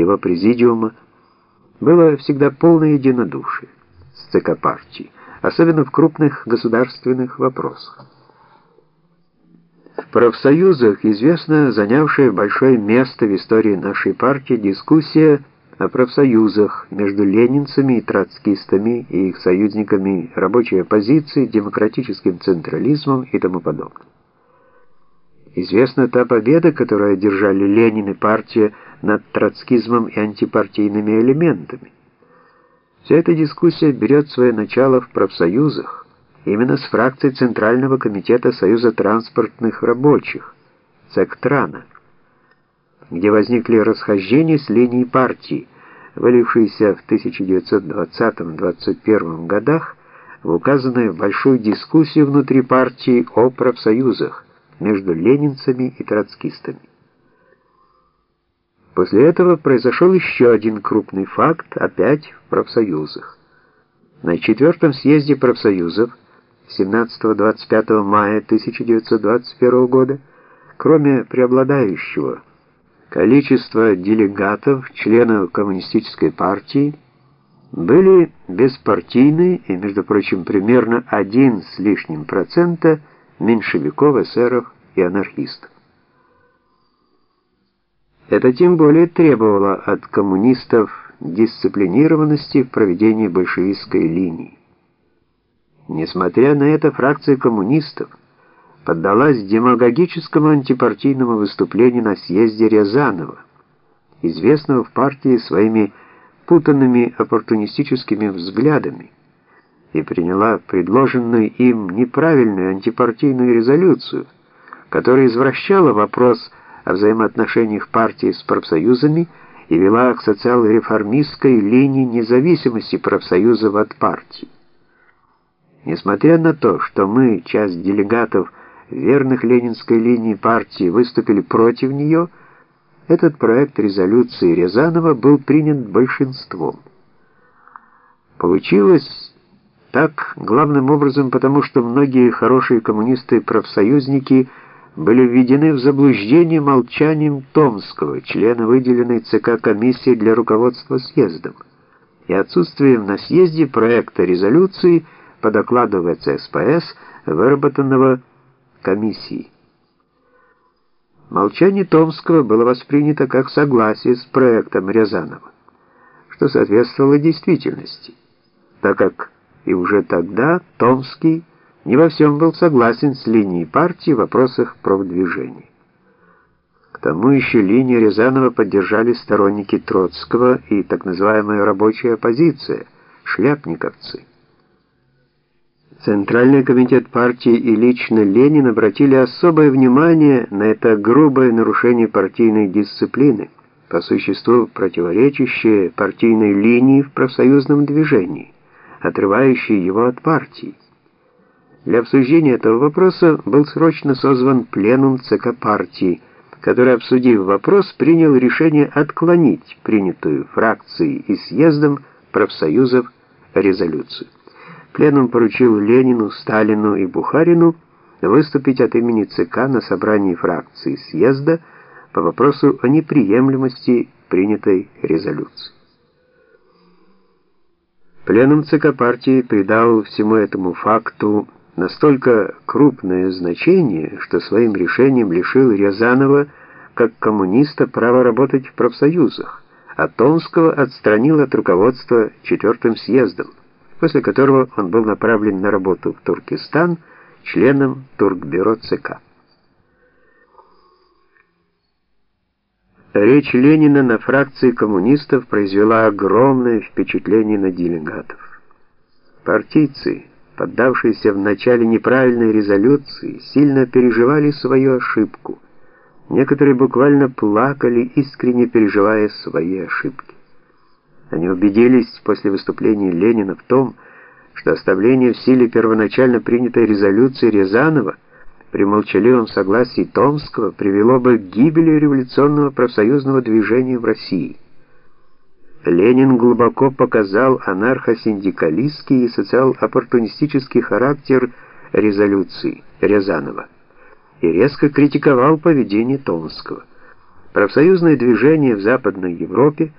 его президиума было всегда полное единодушие с ЦК партии, особенно в крупных государственных вопросах. В профсоюзах известна занявшая большое место в истории нашей партии дискуссия о профсоюзах между ленинцами и троцкистами и их союзниками рабочей оппозиции, демократическим централизмом и тому подобное. Известна та победа, которую одержали Ленин и партия над троцкизмом и антипартийными элементами. Вся эта дискуссия берет свое начало в профсоюзах, именно с фракции Центрального комитета Союза транспортных рабочих, ЦЕКТРАНа, где возникли расхождения с линией партии, вылившиеся в 1920-21 годах в указанную большую дискуссию внутри партии о профсоюзах между ленинцами и троцкистами. После этого произошел еще один крупный факт, опять в профсоюзах. На четвертом съезде профсоюзов 17-25 мая 1921 года, кроме преобладающего количества делегатов, членов коммунистической партии, были беспартийные и, между прочим, примерно один с лишним процента меньшевиков, эсеров и анархистов. Это тем более требовало от коммунистов дисциплинированности в проведении большевистской линии. Несмотря на это, фракция коммунистов поддалась демагогическому антипартийному выступлению на съезде Рязанова, известного в партии своими путанными оппортунистическими взглядами, и приняла предложенную им неправильную антипартийную резолюцию, которая извращала вопрос о взаимоотношениях партии с профсоюзами и вела к социал-реформистской линии независимости профсоюзов от партии. Несмотря на то, что мы, часть делегатов верных ленинской линии партии, выступили против нее, этот проект резолюции Рязанова был принят большинством. Получилось так главным образом потому, что многие хорошие коммунисты-профсоюзники – были введены в заблуждение молчанием Томского, члена выделенной ЦК комиссии для руководства съездом, и отсутствием на съезде проекта резолюции по докладу ВЦСПС, выработанного комиссией. Молчание Томского было воспринято как согласие с проектом Рязанова, что соответствовало действительности, так как и уже тогда Томский не во всем был согласен с линией партии в вопросах продвижения. К тому еще линию Рязанова поддержали сторонники Троцкого и так называемая рабочая оппозиция, шляпниковцы. Центральный комитет партии и лично Ленин обратили особое внимание на это грубое нарушение партийной дисциплины, по существу противоречащее партийной линии в профсоюзном движении, отрывающее его от партии. Для обсуждения этого вопроса был срочно созван пленум ЦК партии, который, обсудив вопрос, принял решение отклонить принятую фракцией и съездом профсоюзов резолюцию. Пленум поручил Ленину, Сталину и Бухарину выступить от имени ЦК на собрании фракции съезда по вопросу о неприемлемости принятой резолюции. Пленум ЦК партии придал всему этому факту настолько крупное значение, что своим решением лишил Рязанова как коммуниста права работать в профсоюзах, а Томского отстранил от руководства четвертым съездом, после которого он был направлен на работу в Туркестан членом Туркбюро ЦК. Речь Ленина на фракции коммунистов произвела огромное впечатление на делегатов. Партийцы поддавшиеся в начале неправильной резолюции, сильно переживали свою ошибку. Некоторые буквально плакали, искренне переживая свои ошибки. Они убедились после выступления Ленина в том, что оставление в силе первоначально принятой резолюции Рязанова при молчаливом согласии Томского привело бы к гибели революционного профсоюзного движения в России. Ленин глубоко показал анархосиндикалистский и социал-оппортунистический характер резолюции Рязанова и резко критиковал поведение Томского. Профсоюзное движение в Западной Европе